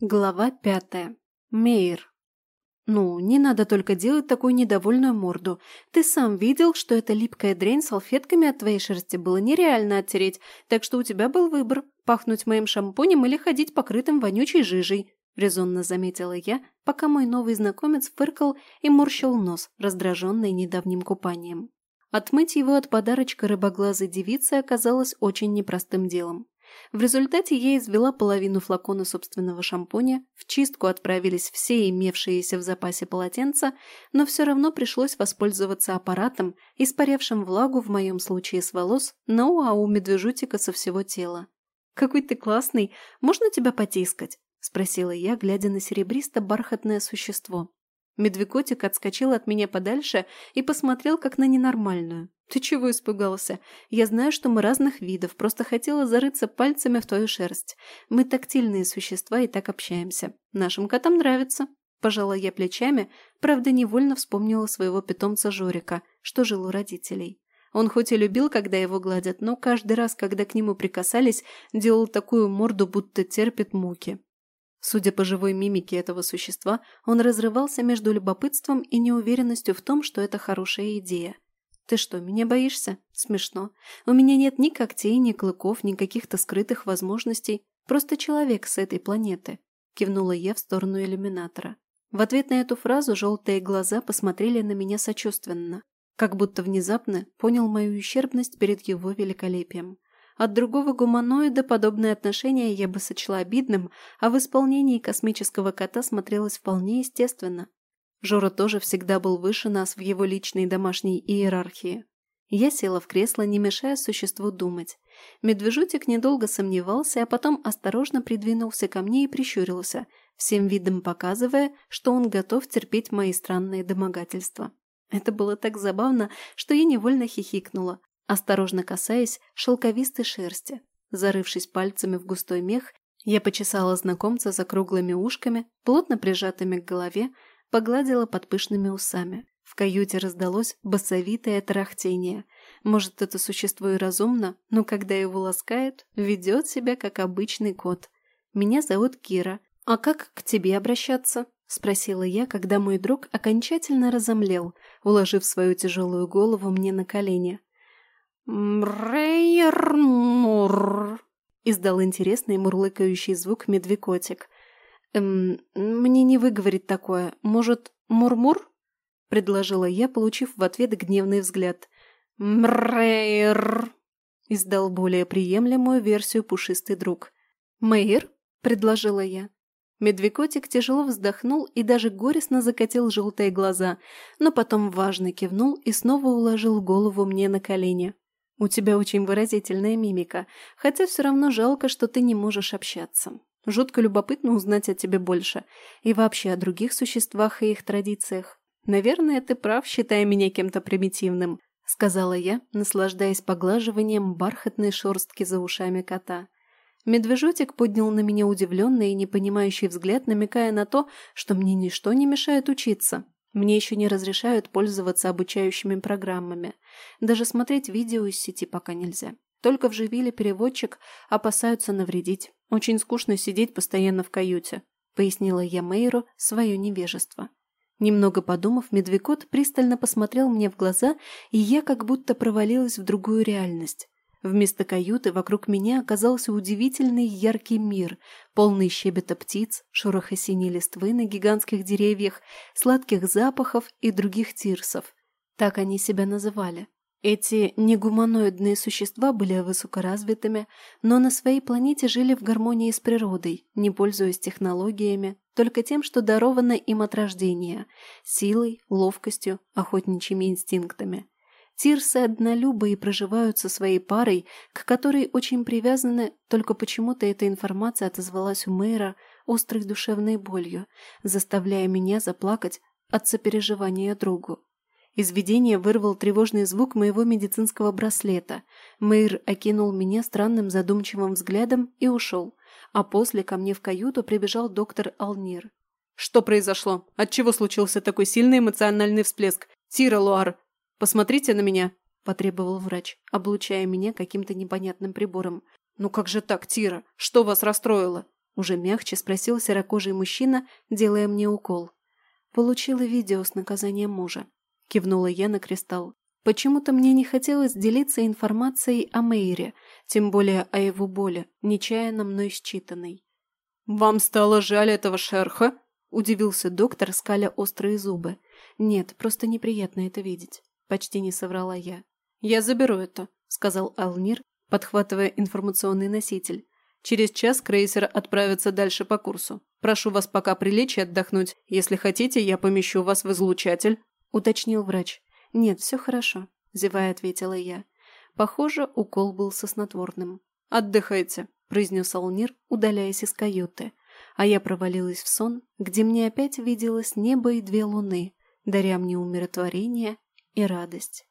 Глава пятая. Мейр. «Ну, не надо только делать такую недовольную морду. Ты сам видел, что эта липкая дрянь салфетками от твоей шерсти было нереально оттереть, так что у тебя был выбор – пахнуть моим шампунем или ходить покрытым вонючей жижей», – резонно заметила я, пока мой новый знакомец фыркал и морщил нос, раздраженный недавним купанием. Отмыть его от подарочка рыбоглазой девицы оказалось очень непростым делом. В результате я извела половину флакона собственного шампуня, в чистку отправились все имевшиеся в запасе полотенца, но все равно пришлось воспользоваться аппаратом, испарявшим влагу в моем случае с волос, ну а у медвежутика со всего тела. «Какой ты классный! Можно тебя потискать?» – спросила я, глядя на серебристо-бархатное существо. Медвекотик отскочил от меня подальше и посмотрел как на ненормальную. «Ты чего испугался? Я знаю, что мы разных видов, просто хотела зарыться пальцами в твою шерсть. Мы тактильные существа и так общаемся. Нашим котам нравится». Пожала я плечами, правда, невольно вспомнила своего питомца Жорика, что жил у родителей. Он хоть и любил, когда его гладят, но каждый раз, когда к нему прикасались, делал такую морду, будто терпит муки. Судя по живой мимике этого существа, он разрывался между любопытством и неуверенностью в том, что это хорошая идея. «Ты что, меня боишься?» «Смешно. У меня нет ни когтей, ни клыков, ни каких-то скрытых возможностей. Просто человек с этой планеты», – кивнула я в сторону иллюминатора. В ответ на эту фразу желтые глаза посмотрели на меня сочувственно, как будто внезапно понял мою ущербность перед его великолепием. От другого гуманоида подобное отношение я бы сочла обидным, а в исполнении космического кота смотрелось вполне естественно. Жора тоже всегда был выше нас в его личной домашней иерархии. Я села в кресло, не мешая существу думать. Медвежутик недолго сомневался, а потом осторожно придвинулся ко мне и прищурился, всем видом показывая, что он готов терпеть мои странные домогательства. Это было так забавно, что я невольно хихикнула, осторожно касаясь шелковистой шерсти. Зарывшись пальцами в густой мех, я почесала знакомца за круглыми ушками, плотно прижатыми к голове, погладила под пышными усами. В каюте раздалось басовитое тарахтение. Может, это существо и разумно, но когда его ласкают, ведет себя как обычный кот. Меня зовут Кира. А как к тебе обращаться? Спросила я, когда мой друг окончательно разомлел, уложив свою тяжелую голову мне на колени. «Мрейернур», — издал интересный мурлыкающий звук медвекотик. «Эм, мне не выговорить такое. Может, мурмур?» — предложила я, получив в ответ гневный взгляд. «Мрейер», — издал более приемлемую версию пушистый друг. «Мэйр?» — предложила я. Медвекотик тяжело вздохнул и даже горестно закатил желтые глаза, но потом важно кивнул и снова уложил голову мне на колени. У тебя очень выразительная мимика, хотя все равно жалко, что ты не можешь общаться. Жутко любопытно узнать о тебе больше и вообще о других существах и их традициях. Наверное, ты прав, считая меня кем-то примитивным, сказала я, наслаждаясь поглаживанием бархатной шерстки за ушами кота. Медвежотик поднял на меня удивленный и непонимающий взгляд, намекая на то, что мне ничто не мешает учиться. Мне еще не разрешают пользоваться обучающими программами. Даже смотреть видео из сети пока нельзя. Только вживили переводчик, опасаются навредить. Очень скучно сидеть постоянно в каюте», — пояснила я Мейру свое невежество. Немного подумав, медвекот пристально посмотрел мне в глаза, и я как будто провалилась в другую реальность. Вместо каюты вокруг меня оказался удивительный яркий мир, полный щебета птиц, шороха синей листвы на гигантских деревьях, сладких запахов и других тирсов. Так они себя называли. Эти негуманоидные существа были высокоразвитыми, но на своей планете жили в гармонии с природой, не пользуясь технологиями, только тем, что даровано им от рождения – силой, ловкостью, охотничьими инстинктами – Тирсы однолюбы и проживают со своей парой, к которой очень привязаны, только почему-то эта информация отозвалась у мэра острой душевной болью, заставляя меня заплакать от сопереживания другу. Из видения вырвал тревожный звук моего медицинского браслета. Мэйр окинул меня странным задумчивым взглядом и ушел, а после ко мне в каюту прибежал доктор Алнир. «Что произошло? Отчего случился такой сильный эмоциональный всплеск? Тира, Луар, «Посмотрите на меня», – потребовал врач, облучая меня каким-то непонятным прибором. «Ну как же так, Тира? Что вас расстроило?» Уже мягче спросил серокожий мужчина, делая мне укол. «Получила видео с наказанием мужа», – кивнула я на кристалл. Почему-то мне не хотелось делиться информацией о Мейре, тем более о его боли, нечаянно мной считанной. «Вам стало жаль этого шерха?» – удивился доктор, скаля острые зубы. «Нет, просто неприятно это видеть», – почти не соврала я. «Я заберу это», – сказал Алнир, подхватывая информационный носитель. «Через час крейсер отправится дальше по курсу. Прошу вас пока прилечь и отдохнуть. Если хотите, я помещу вас в излучатель», – уточнил врач. «Нет, все хорошо», – зевая ответила я. Похоже, укол был соснотворным. «Отдыхайте», – произнес Алнир, удаляясь из каюты. А я провалилась в сон, где мне опять виделось небо и две луны, даря мне умиротворение и радость.